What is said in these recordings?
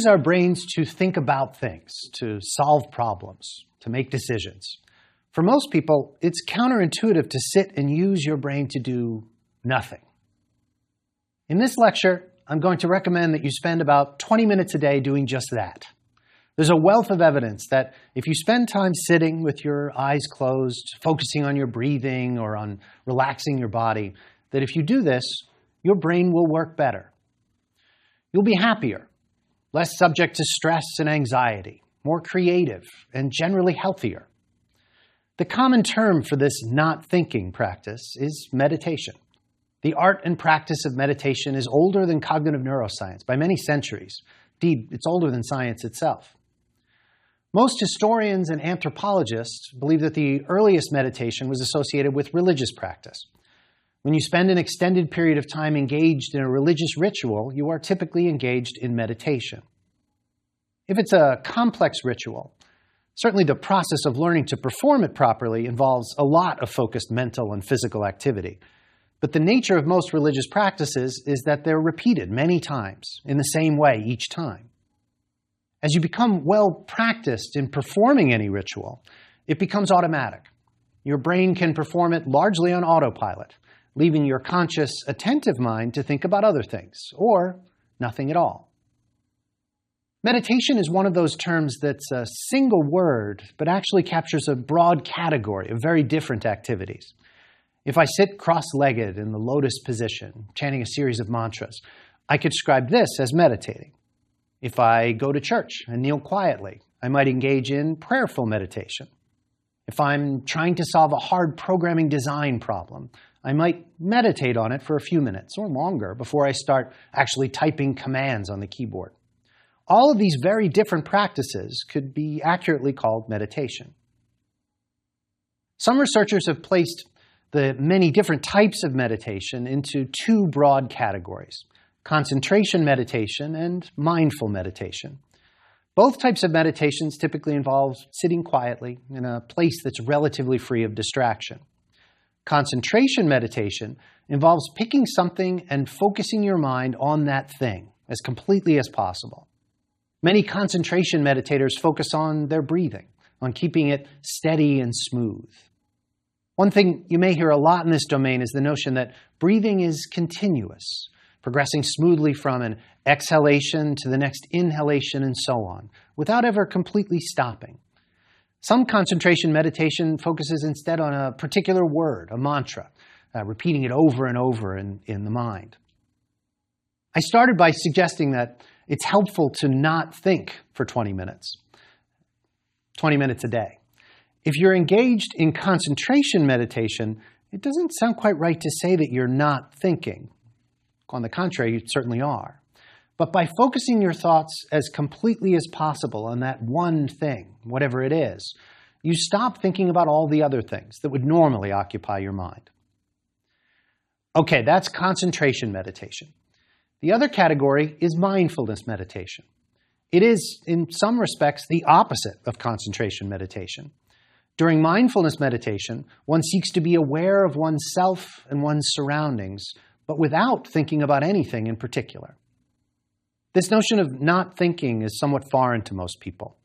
use our brains to think about things, to solve problems, to make decisions. For most people, it's counterintuitive to sit and use your brain to do nothing. In this lecture, I'm going to recommend that you spend about 20 minutes a day doing just that. There's a wealth of evidence that if you spend time sitting with your eyes closed, focusing on your breathing or on relaxing your body, that if you do this, your brain will work better. You'll be happier, less subject to stress and anxiety, more creative, and generally healthier. The common term for this not thinking practice is meditation. The art and practice of meditation is older than cognitive neuroscience by many centuries. Indeed, it's older than science itself. Most historians and anthropologists believe that the earliest meditation was associated with religious practice. When you spend an extended period of time engaged in a religious ritual, you are typically engaged in meditation. If it's a complex ritual, certainly the process of learning to perform it properly involves a lot of focused mental and physical activity. But the nature of most religious practices is that they're repeated many times in the same way each time. As you become well practiced in performing any ritual, it becomes automatic. Your brain can perform it largely on autopilot leaving your conscious, attentive mind to think about other things, or nothing at all. Meditation is one of those terms that's a single word, but actually captures a broad category of very different activities. If I sit cross legged in the lotus position, chanting a series of mantras, I could describe this as meditating. If I go to church and kneel quietly, I might engage in prayerful meditation. If I'm trying to solve a hard programming design problem, I might meditate on it for a few minutes or longer before I start actually typing commands on the keyboard. All of these very different practices could be accurately called meditation. Some researchers have placed the many different types of meditation into two broad categories concentration meditation and mindful meditation. Both types of meditations typically involve sitting quietly in a place that's relatively free of distraction. Concentration meditation involves picking something and focusing your mind on that thing as completely as possible. Many concentration meditators focus on their breathing, on keeping it steady and smooth. One thing you may hear a lot in this domain is the notion that breathing is continuous, progressing smoothly from an exhalation to the next inhalation and so on, without ever completely stopping. Some concentration meditation focuses instead on a particular word, a mantra, uh, repeating it over and over in, in the mind. I started by suggesting that it's helpful to not think for 20 minutes, 20 minutes a day. If you're engaged in concentration meditation, it doesn't sound quite right to say that you're not thinking. On the contrary, you certainly are. But by focusing your thoughts as completely as possible on that one thing, whatever it is, you stop thinking about all the other things that would normally occupy your mind. Okay, that's concentration meditation. The other category is mindfulness meditation. It is, in some respects, the opposite of concentration meditation. During mindfulness meditation, one seeks to be aware of oneself and one's surroundings, but without thinking about anything in particular. This notion of not thinking is somewhat foreign to most people.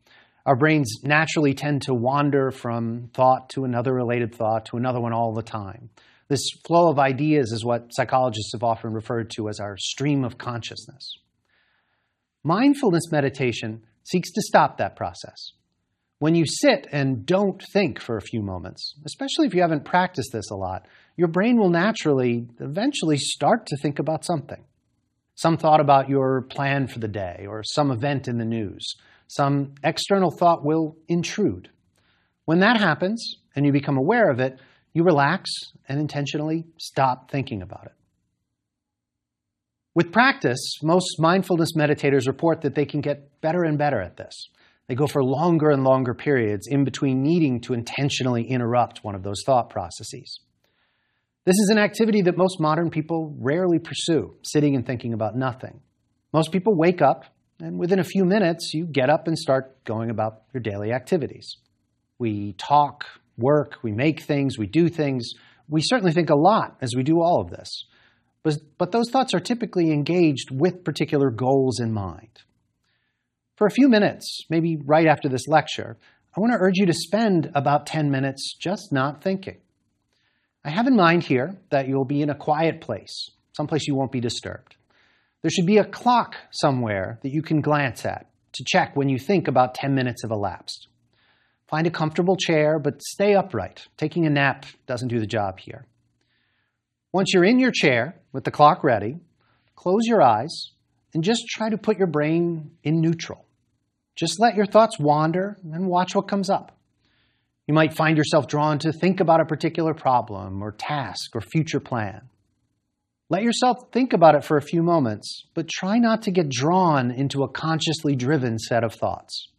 Our brains naturally tend to wander from thought to another related thought to another one all the time. This flow of ideas is what psychologists have often referred to as our stream of consciousness. Mindfulness meditation seeks to stop that process. When you sit and don't think for a few moments, especially if you haven't practiced this a lot, your brain will naturally, eventually start to think about something. Some thought about your plan for the day or some event in the news. Some external thought will intrude. When that happens and you become aware of it, you relax and intentionally stop thinking about it. With practice, most mindfulness meditators report that they can get better and better at this. They go for longer and longer periods in between needing to intentionally interrupt one of those thought processes. This is an activity that most modern people rarely pursue, sitting and thinking about nothing. Most people wake up, and within a few minutes, you get up and start going about your daily activities. We talk, work, we make things, we do things. We certainly think a lot as we do all of this. But, but those thoughts are typically engaged with particular goals in mind. For a few minutes, maybe right after this lecture, I want to urge you to spend about 10 minutes just not thinking. I have in mind here that you'll be in a quiet place, someplace you won't be disturbed. There should be a clock somewhere that you can glance at to check when you think about 10 minutes have elapsed. Find a comfortable chair, but stay upright. Taking a nap doesn't do the job here. Once you're in your chair with the clock ready, close your eyes and just try to put your brain in neutral. Just let your thoughts wander and watch what comes up. You might find yourself drawn to think about a particular problem or task or future plan. Let yourself think about it for a few moments, but try not to get drawn into a consciously driven set of thoughts.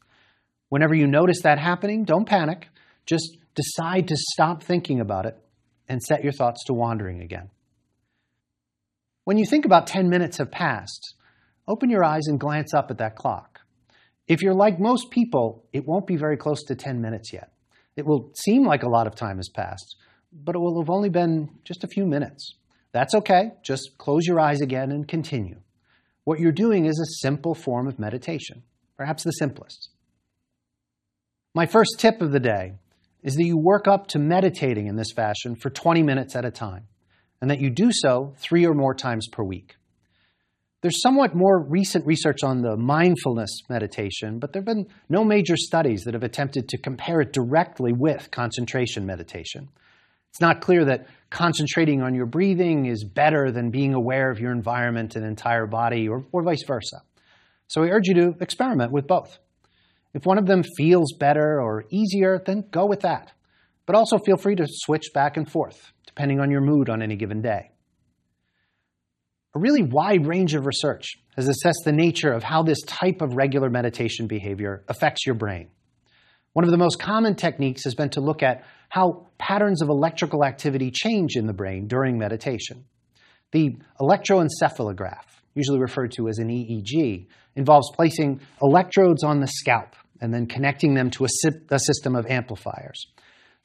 Whenever you notice that happening, don't panic. Just decide to stop thinking about it and set your thoughts to wandering again. When you think about 10 minutes have passed, open your eyes and glance up at that clock. If you're like most people, it won't be very close to 10 minutes yet. It will seem like a lot of time has passed, but it will have only been just a few minutes. That's okay. Just close your eyes again and continue. What you're doing is a simple form of meditation, perhaps the simplest. My first tip of the day is that you work up to meditating in this fashion for 20 minutes at a time, and that you do so three or more times per week. There's somewhat more recent research on the mindfulness meditation, but there have been no major studies that have attempted to compare it directly with concentration meditation. It's not clear that concentrating on your breathing is better than being aware of your environment and entire body, or, or vice versa. So I urge you to experiment with both. If one of them feels better or easier, then go with that. But also feel free to switch back and forth, depending on your mood on any given day. A really wide range of research has assessed the nature of how this type of regular meditation behavior affects your brain. One of the most common techniques has been to look at how patterns of electrical activity change in the brain during meditation. The electroencephalograph, usually referred to as an EEG, involves placing electrodes on the scalp and then connecting them to a, system of amplifiers.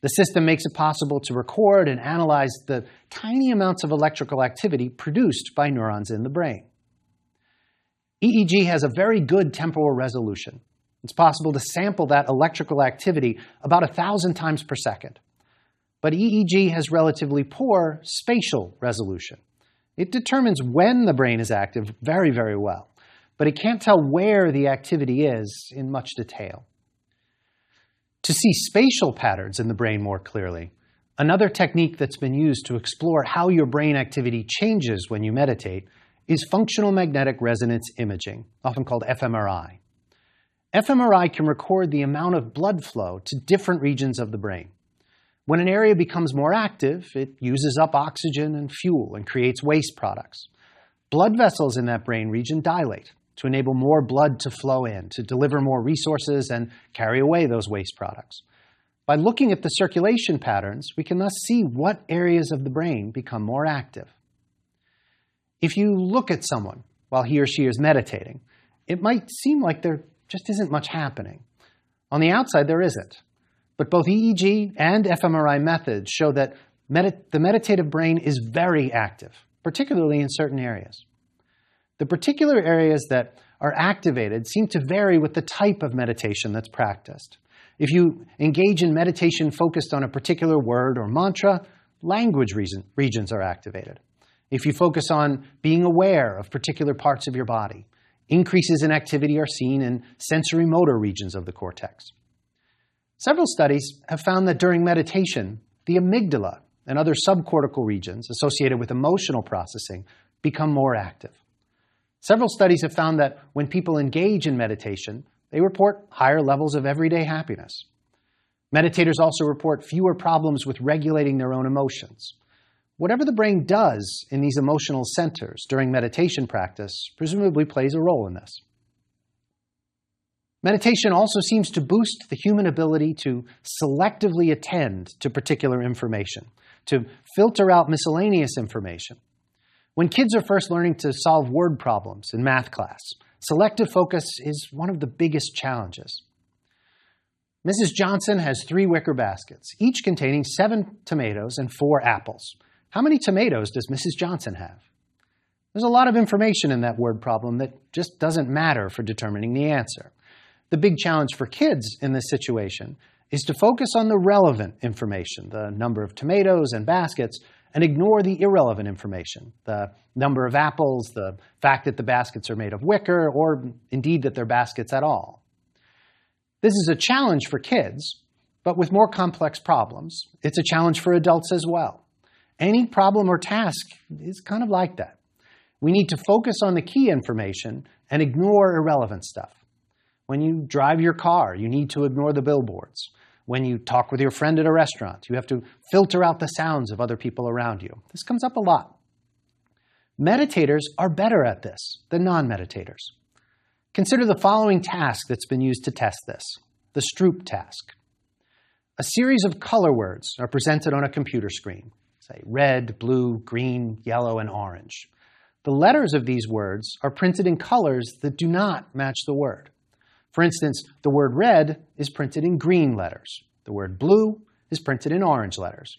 The system makes it possible to record and analyze the tiny amounts of electrical activity produced by neurons in the brain. EEG has a very good temporal resolution. It's possible to sample that electrical activity about a thousand times per second. But EEG has relatively poor spatial resolution. It determines when the brain is active very, very well but it can't tell where the activity is in much detail. To see spatial patterns in the brain more clearly, another technique that's been used to explore how your brain activity changes when you meditate is functional magnetic resonance imaging, often called fMRI. fMRI can record the amount of blood flow to different regions of the brain. When an area becomes more active, it uses up oxygen and fuel and creates waste products. Blood vessels in that brain region dilate, to enable more blood to flow in, to deliver more resources and carry away those waste products. By looking at the circulation patterns, we can thus see what areas of the brain become more active. If you look at someone while he or she is meditating, it might seem like there just isn't much happening. On the outside, there isn't. But both EEG and fMRI methods show that the meditative brain is very active, particularly in certain areas. The particular areas that are activated seem to vary with the type of meditation that's practiced. If you engage in meditation focused on a particular word or mantra, language reason, regions are activated. If you focus on being aware of particular parts of your body, increases in activity are seen in sensory motor regions of the cortex. Several studies have found that during meditation, the amygdala and other subcortical regions associated with emotional processing become more active. Several studies have found that when people engage in meditation, they report higher levels of everyday happiness. Meditators also report fewer problems with regulating their own emotions. Whatever the brain does in these emotional centers during meditation practice presumably plays a role in this. Meditation also seems to boost the human ability to selectively attend to particular information, to filter out miscellaneous information, when kids are first learning to solve word problems in math class, selective focus is one of the biggest challenges. Mrs. Johnson has three wicker baskets, each containing seven tomatoes and four apples. How many tomatoes does Mrs. Johnson have? There's a lot of information in that word problem that just doesn't matter for determining the answer. The big challenge for kids in this situation is to focus on the relevant information, the number of tomatoes and baskets, and ignore the irrelevant information, the number of apples, the fact that the baskets are made of wicker, or indeed that they're baskets at all. This is a challenge for kids, but with more complex problems, it's a challenge for adults as well. Any problem or task is kind of like that. We need to focus on the key information and ignore irrelevant stuff. When you drive your car, you need to ignore the billboards. When you talk with your friend at a restaurant, you have to filter out the sounds of other people around you. This comes up a lot. Meditators are better at this than non meditators. Consider the following task that's been used to test this the Stroop task. A series of color words are presented on a computer screen, say red, blue, green, yellow, and orange. The letters of these words are printed in colors that do not match the word. For instance, the word red is printed in green letters. The word blue is printed in orange letters.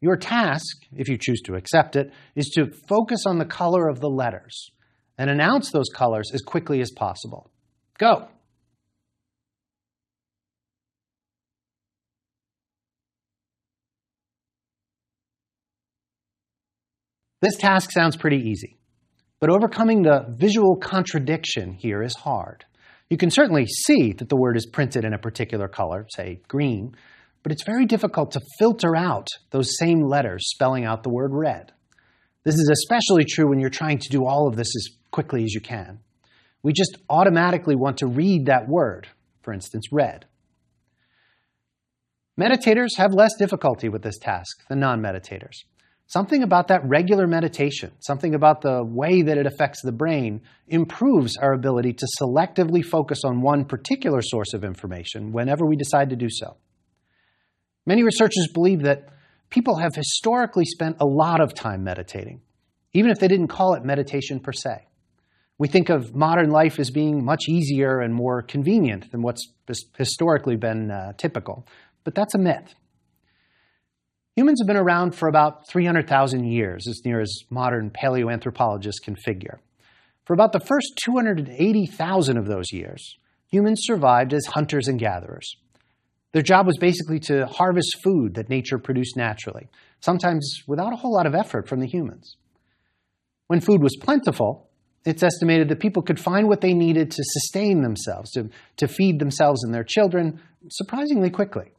Your task, if you choose to accept it, is to focus on the color of the letters and announce those colors as quickly as possible. Go. This task sounds pretty easy, but overcoming the visual contradiction here is hard. You can certainly see that the word is printed in a particular color, say green, but it's very difficult to filter out those same letters spelling out the word red. This is especially true when you're trying to do all of this as quickly as you can. We just automatically want to read that word, for instance, red. Meditators have less difficulty with this task than non meditators. Something about that regular meditation, something about the way that it affects the brain, improves our ability to selectively focus on one particular source of information whenever we decide to do so. Many researchers believe that people have historically spent a lot of time meditating, even if they didn't call it meditation per se. We think of modern life as being much easier and more convenient than what's historically been uh, typical, but that's a myth. Humans have been around for about 300,000 years, as near as modern paleoanthropologists can figure. For about the first 280,000 of those years, humans survived as hunters and gatherers. Their job was basically to harvest food that nature produced naturally, sometimes without a whole lot of effort from the humans. When food was plentiful, it's estimated that people could find what they needed to sustain themselves, to, to feed themselves and their children, surprisingly quickly.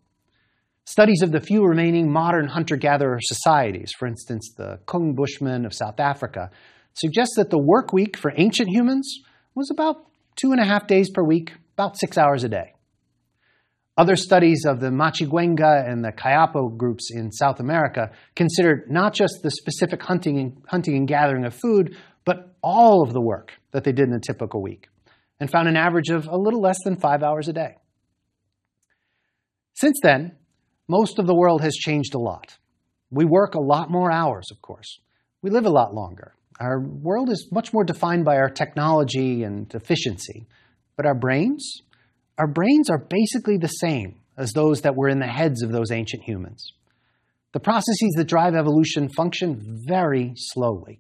Studies of the few remaining modern hunter gatherer societies, for instance, the Kung Bushmen of South Africa, suggest that the work week for ancient humans was about two and a half days per week, about six hours a day. Other studies of the Machiguenga and the Kayapo groups in South America considered not just the specific hunting and, hunting and gathering of food, but all of the work that they did in a typical week, and found an average of a little less than five hours a day. Since then, most of the world has changed a lot. We work a lot more hours, of course. We live a lot longer. Our world is much more defined by our technology and efficiency. But our brains? Our brains are basically the same as those that were in the heads of those ancient humans. The processes that drive evolution function very slowly.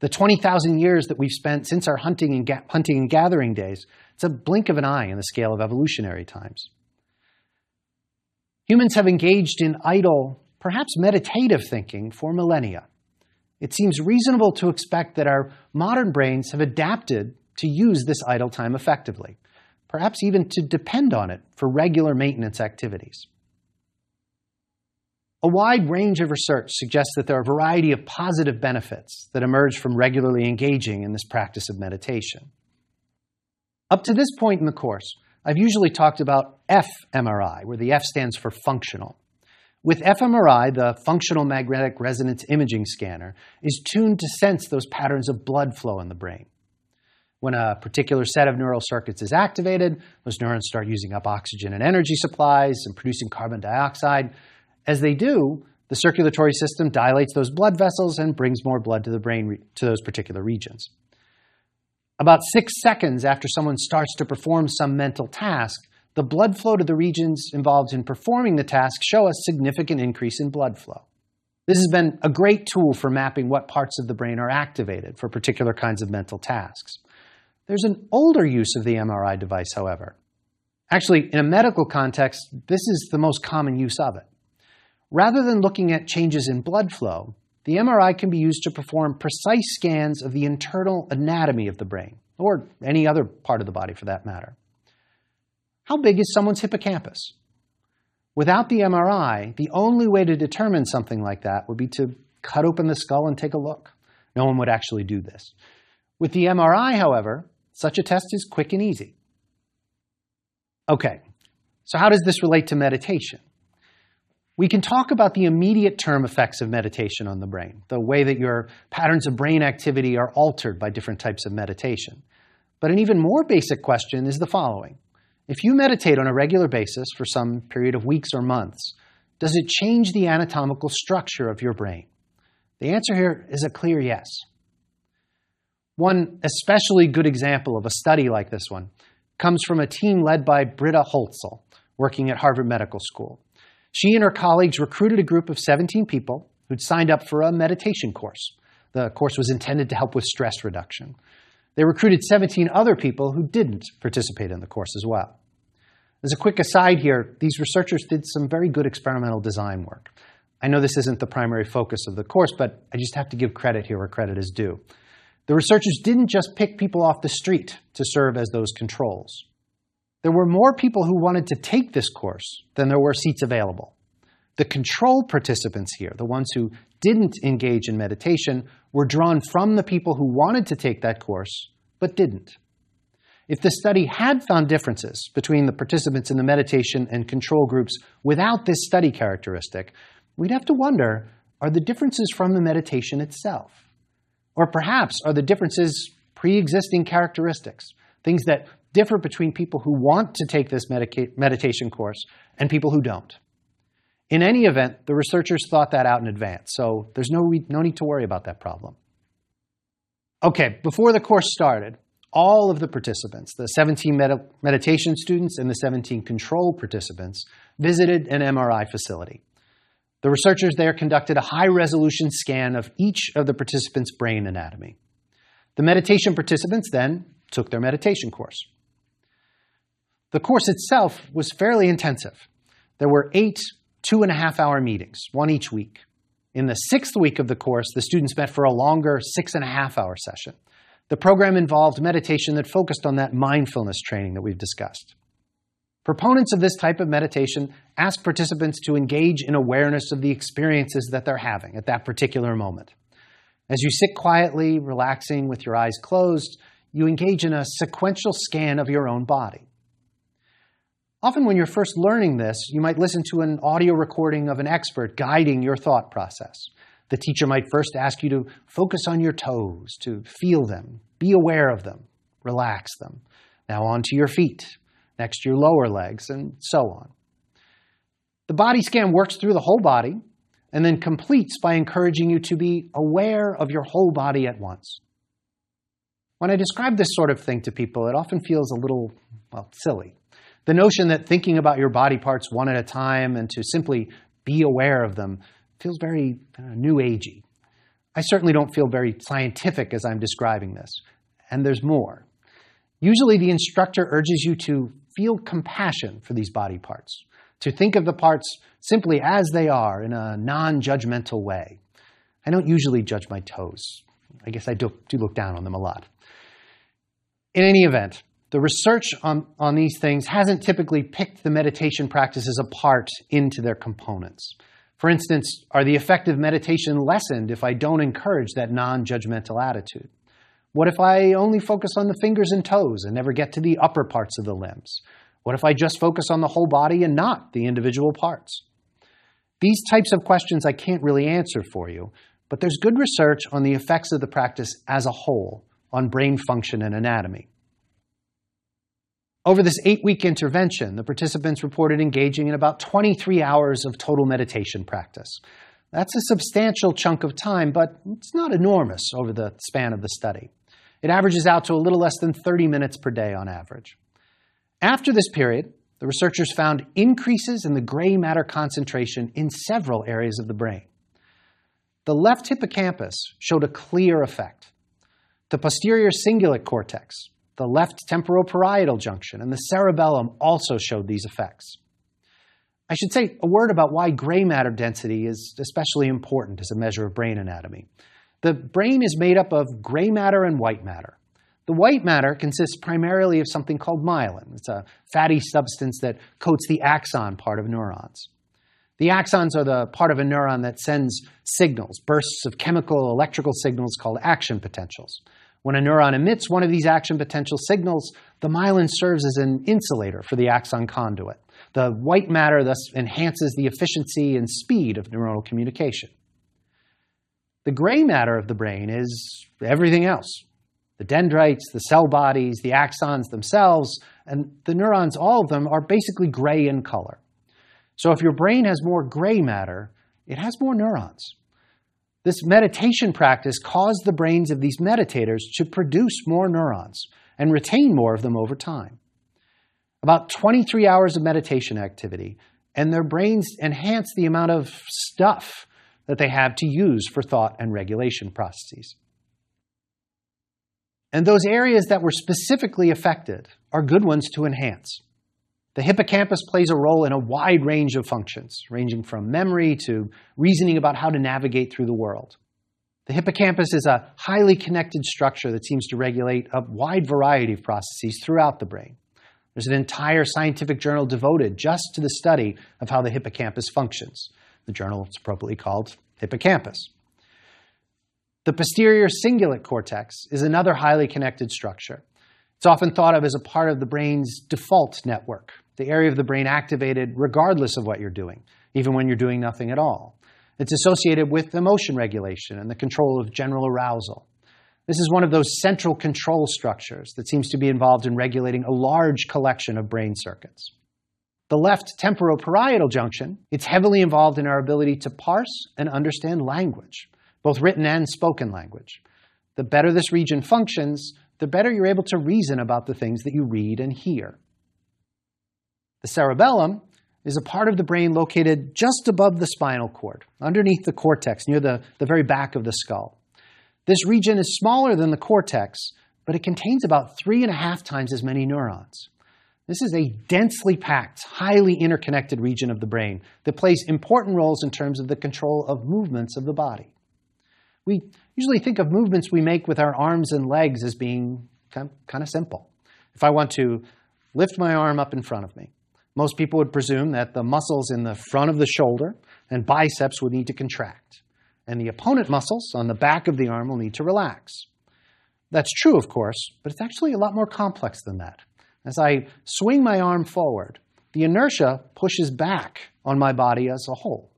The 20,000 years that we've spent since our hunting and, hunting and gathering days, it's a blink of an eye in the scale of evolutionary times. Humans have engaged in idle, perhaps meditative thinking for millennia. It seems reasonable to expect that our modern brains have adapted to use this idle time effectively, perhaps even to depend on it for regular maintenance activities. A wide range of research suggests that there are a variety of positive benefits that emerge from regularly engaging in this practice of meditation. Up to this point in the course, I've usually talked about fMRI, where the F stands for functional. With fMRI, the functional magnetic resonance imaging scanner is tuned to sense those patterns of blood flow in the brain. When a particular set of neural circuits is activated, those neurons start using up oxygen and energy supplies and producing carbon dioxide. As they do, the circulatory system dilates those blood vessels and brings more blood to the brain to those particular regions. About six seconds after someone starts to perform some mental task, the blood flow to the regions involved in performing the task show a significant increase in blood flow. This has been a great tool for mapping what parts of the brain are activated for particular kinds of mental tasks. There's an older use of the MRI device, however. Actually, in a medical context, this is the most common use of it. Rather than looking at changes in blood flow, the MRI can be used to perform precise scans of the internal anatomy of the brain, or any other part of the body for that matter. How big is someone's hippocampus? Without the MRI, the only way to determine something like that would be to cut open the skull and take a look. No one would actually do this. With the MRI, however, such a test is quick and easy. Okay, so how does this relate to meditation? We can talk about the immediate term effects of meditation on the brain, the way that your patterns of brain activity are altered by different types of meditation. But an even more basic question is the following if you meditate on a regular basis for some period of weeks or months, does it change the anatomical structure of your brain? The answer here is a clear yes. One especially good example of a study like this one comes from a team led by Britta Holzel, working at Harvard Medical School. She and her colleagues recruited a group of 17 people who'd signed up for a meditation course. The course was intended to help with stress reduction. They recruited 17 other people who didn't participate in the course as well. As a quick aside here, these researchers did some very good experimental design work. I know this isn't the primary focus of the course, but I just have to give credit here where credit is due. The researchers didn't just pick people off the street to serve as those controls. There were more people who wanted to take this course than there were seats available. The control participants here, the ones who didn't engage in meditation, were drawn from the people who wanted to take that course but didn't. If the study had found differences between the participants in the meditation and control groups without this study characteristic, we'd have to wonder are the differences from the meditation itself? Or perhaps are the differences pre existing characteristics, things that differ between people who want to take this medica- meditation course and people who don't? In any event, the researchers thought that out in advance, so there's no, no need to worry about that problem. Okay, before the course started, all of the participants, the 17 med- meditation students and the 17 control participants, visited an MRI facility. The researchers there conducted a high resolution scan of each of the participants' brain anatomy. The meditation participants then took their meditation course. The course itself was fairly intensive. There were eight two and a half hour meetings, one each week. In the sixth week of the course, the students met for a longer six and a half hour session. The program involved meditation that focused on that mindfulness training that we've discussed. Proponents of this type of meditation ask participants to engage in awareness of the experiences that they're having at that particular moment. As you sit quietly, relaxing with your eyes closed, you engage in a sequential scan of your own body. Often, when you're first learning this, you might listen to an audio recording of an expert guiding your thought process. The teacher might first ask you to focus on your toes, to feel them, be aware of them, relax them. Now onto your feet, next your lower legs, and so on. The body scan works through the whole body and then completes by encouraging you to be aware of your whole body at once. When I describe this sort of thing to people, it often feels a little, well, silly. The notion that thinking about your body parts one at a time and to simply be aware of them feels very uh, new agey. I certainly don't feel very scientific as I'm describing this. And there's more. Usually, the instructor urges you to feel compassion for these body parts, to think of the parts simply as they are in a non judgmental way. I don't usually judge my toes. I guess I do, do, look down on them a lot. In any event, the research on, on these things hasn't typically picked the meditation practices apart into their components. For instance, are the effective meditation lessened if I don't encourage that non judgmental attitude? What if I only focus on the fingers and toes and never get to the upper parts of the limbs? What if I just focus on the whole body and not the individual parts? These types of questions I can't really answer for you, but there's good research on the effects of the practice as a whole on brain function and anatomy. Over this eight week intervention, the participants reported engaging in about 23 hours of total meditation practice. That's a substantial chunk of time, but it's not enormous over the span of the study. It averages out to a little less than 30 minutes per day on average. After this period, the researchers found increases in the gray matter concentration in several areas of the brain. The left hippocampus showed a clear effect. The posterior cingulate cortex, The left temporoparietal junction and the cerebellum also showed these effects. I should say a word about why gray matter density is especially important as a measure of brain anatomy. The brain is made up of gray matter and white matter. The white matter consists primarily of something called myelin. It's a fatty substance that coats the axon part of neurons. The axons are the part of a neuron that sends signals, bursts of chemical electrical signals called action potentials. When a neuron emits one of these action potential signals, the myelin serves as an insulator for the axon conduit. The white matter thus enhances the efficiency and speed of neuronal communication. The gray matter of the brain is everything else the dendrites, the cell bodies, the axons themselves, and the neurons, all of them, are basically gray in color. So if your brain has more gray matter, it has more neurons. This meditation practice caused the brains of these meditators to produce more neurons and retain more of them over time. About 23 hours of meditation activity, and their brains enhance the amount of stuff that they have to use for thought and regulation processes. And those areas that were specifically affected are good ones to enhance. The hippocampus plays a role in a wide range of functions, ranging from memory to reasoning about how to navigate through the world. The hippocampus is a highly connected structure that seems to regulate a wide variety of processes throughout the brain. There's an entire scientific journal devoted just to the study of how the hippocampus functions. The journal is appropriately called Hippocampus. The posterior cingulate cortex is another highly connected structure. It's often thought of as a part of the brain's default network, the area of the brain activated regardless of what you're doing, even when you're doing nothing at all. It's associated with emotion regulation and the control of general arousal. This is one of those central control structures that seems to be involved in regulating a large collection of brain circuits. The left temporoparietal junction, it's heavily involved in our ability to parse and understand language, both written and spoken language. The better this region functions, the better you're able to reason about the things that you read and hear. The cerebellum is a part of the brain located just above the spinal cord, underneath the cortex, near the, the very back of the skull. This region is smaller than the cortex, but it contains about three and a half times as many neurons. This is a densely packed, highly interconnected region of the brain that plays important roles in terms of the control of movements of the body. We usually think of movements we make with our arms and legs as being kind of simple. If I want to lift my arm up in front of me, most people would presume that the muscles in the front of the shoulder and biceps would need to contract, and the opponent muscles on the back of the arm will need to relax. That's true, of course, but it's actually a lot more complex than that. As I swing my arm forward, the inertia pushes back on my body as a whole.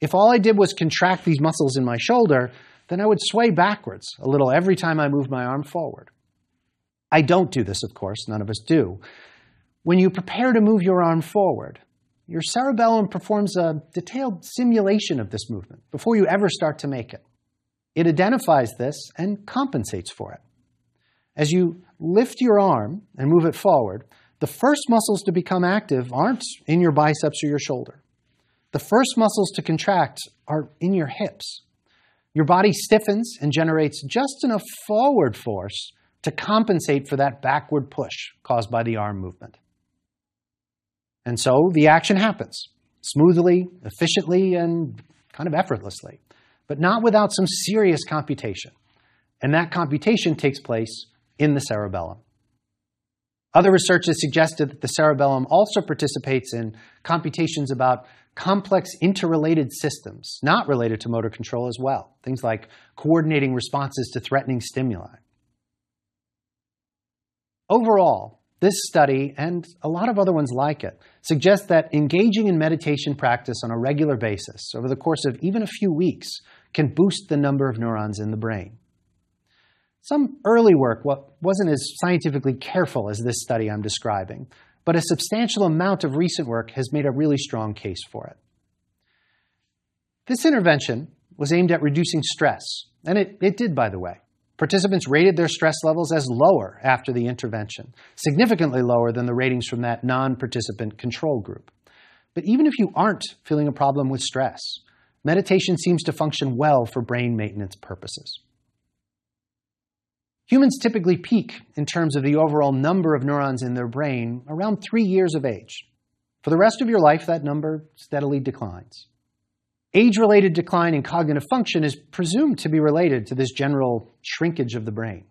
If all I did was contract these muscles in my shoulder, then I would sway backwards a little every time I moved my arm forward. I don't do this, of course, none of us do. When you prepare to move your arm forward, your cerebellum performs a detailed simulation of this movement before you ever start to make it. It identifies this and compensates for it. As you lift your arm and move it forward, the first muscles to become active aren't in your biceps or your shoulder. The first muscles to contract are in your hips. Your body stiffens and generates just enough forward force to compensate for that backward push caused by the arm movement. And so the action happens smoothly, efficiently, and kind of effortlessly, but not without some serious computation. And that computation takes place in the cerebellum. Other research has suggested that the cerebellum also participates in computations about complex interrelated systems, not related to motor control as well, things like coordinating responses to threatening stimuli. Overall, this study, and a lot of other ones like it, suggest that engaging in meditation practice on a regular basis over the course of even a few weeks can boost the number of neurons in the brain. Some early work wasn't as scientifically careful as this study I'm describing, but a substantial amount of recent work has made a really strong case for it. This intervention was aimed at reducing stress, and it, it did, by the way. Participants rated their stress levels as lower after the intervention, significantly lower than the ratings from that non participant control group. But even if you aren't feeling a problem with stress, meditation seems to function well for brain maintenance purposes. Humans typically peak in terms of the overall number of neurons in their brain around three years of age. For the rest of your life, that number steadily declines. Age related decline in cognitive function is presumed to be related to this general shrinkage of the brain.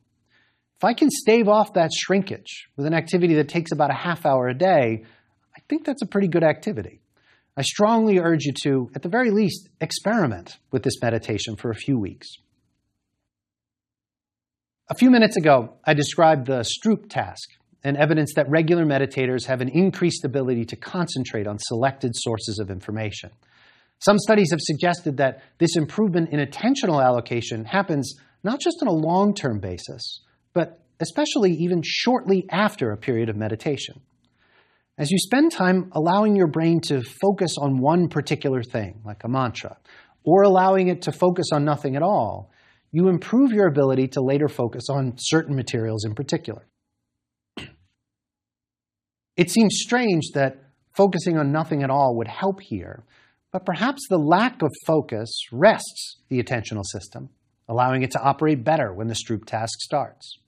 If I can stave off that shrinkage with an activity that takes about a half hour a day, I think that's a pretty good activity. I strongly urge you to, at the very least, experiment with this meditation for a few weeks. A few minutes ago, I described the Stroop task and evidence that regular meditators have an increased ability to concentrate on selected sources of information. Some studies have suggested that this improvement in attentional allocation happens not just on a long term basis, but especially even shortly after a period of meditation. As you spend time allowing your brain to focus on one particular thing, like a mantra, or allowing it to focus on nothing at all, you improve your ability to later focus on certain materials in particular. It seems strange that focusing on nothing at all would help here, but perhaps the lack of focus rests the attentional system, allowing it to operate better when the Stroop task starts.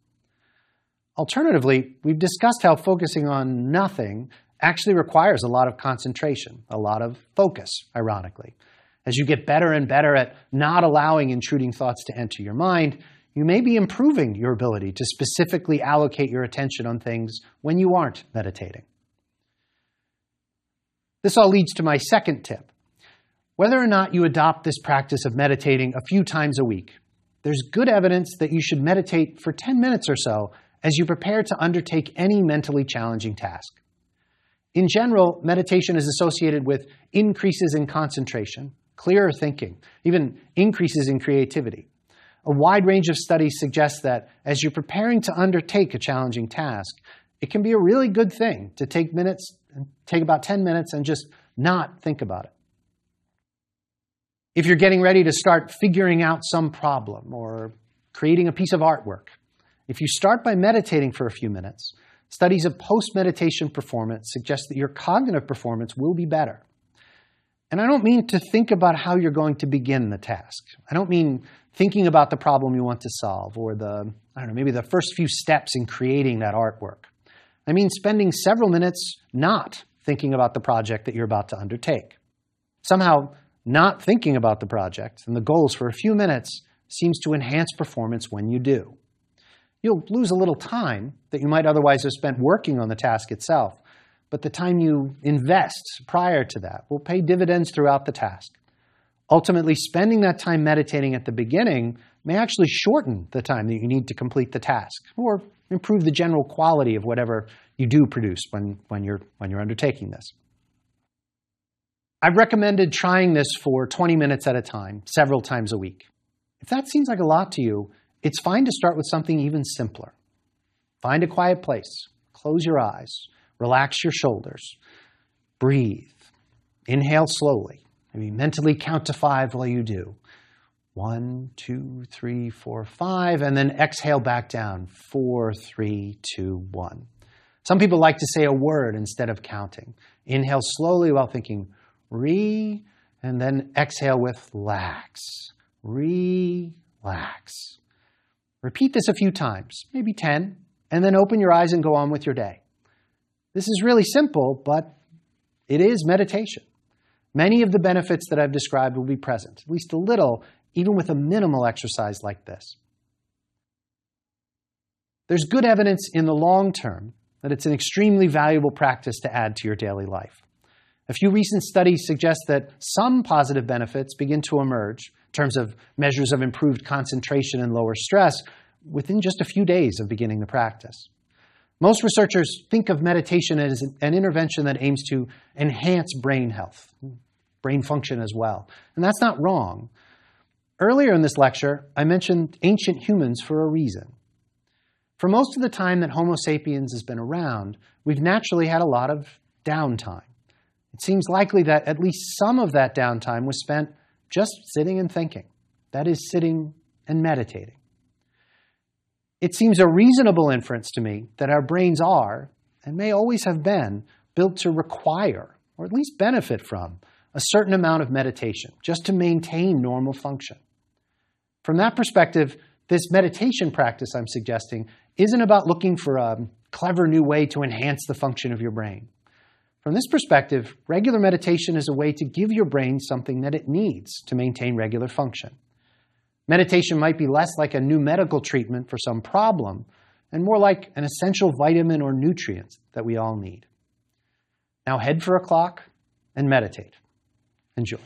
Alternatively, we've discussed how focusing on nothing actually requires a lot of concentration, a lot of focus, ironically. As you get better and better at not allowing intruding thoughts to enter your mind, you may be improving your ability to specifically allocate your attention on things when you aren't meditating. This all leads to my second tip. Whether or not you adopt this practice of meditating a few times a week, there's good evidence that you should meditate for 10 minutes or so as you prepare to undertake any mentally challenging task. In general, meditation is associated with increases in concentration, clearer thinking, even increases in creativity. A wide range of studies suggest that as you're preparing to undertake a challenging task, it can be a really good thing to take minutes, take about 10 minutes and just not think about it. If you're getting ready to start figuring out some problem or creating a piece of artwork, if you start by meditating for a few minutes, studies of post meditation performance suggest that your cognitive performance will be better. And I don't mean to think about how you're going to begin the task. I don't mean thinking about the problem you want to solve or the, I don't know, maybe the first few steps in creating that artwork. I mean spending several minutes not thinking about the project that you're about to undertake. Somehow, not thinking about the project and the goals for a few minutes seems to enhance performance when you do. You'll lose a little time that you might otherwise have spent working on the task itself, but the time you invest prior to that will pay dividends throughout the task. Ultimately, spending that time meditating at the beginning may actually shorten the time that you need to complete the task or improve the general quality of whatever you do produce when, when, you're, when you're undertaking this. I've recommended trying this for 20 minutes at a time, several times a week. If that seems like a lot to you, it's fine to start with something even simpler. Find a quiet place, close your eyes, relax your shoulders, breathe, inhale slowly. Maybe mentally count to five while you do. One, two, three, four, five, and then exhale back down. Four, three, two, one. Some people like to say a word instead of counting. Inhale slowly while thinking re, and then exhale with lax. Relax. Repeat this a few times, maybe 10, and then open your eyes and go on with your day. This is really simple, but it is meditation. Many of the benefits that I've described will be present, at least a little, even with a minimal exercise like this. There's good evidence in the long term that it's an extremely valuable practice to add to your daily life. A few recent studies suggest that some positive benefits begin to emerge in terms of measures of improved concentration and lower stress within just a few days of beginning the practice. Most researchers think of meditation as an intervention that aims to enhance brain health, brain function as well. And that's not wrong. Earlier in this lecture, I mentioned ancient humans for a reason. For most of the time that Homo sapiens has been around, we've naturally had a lot of downtime. It seems likely that at least some of that downtime was spent just sitting and thinking. That is, sitting and meditating. It seems a reasonable inference to me that our brains are, and may always have been, built to require, or at least benefit from, a certain amount of meditation just to maintain normal function. From that perspective, This meditation practice I'm suggesting isn't about looking for a clever new way to enhance the function of your brain. From this perspective, regular meditation is a way to give your brain something that it needs to maintain regular function. Meditation might be less like a new medical treatment for some problem and more like an essential vitamin or nutrient that we all need. Now head for a clock and meditate. Enjoy.